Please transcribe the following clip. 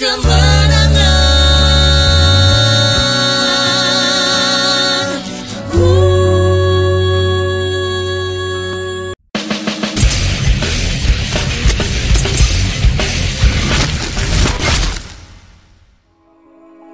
come on.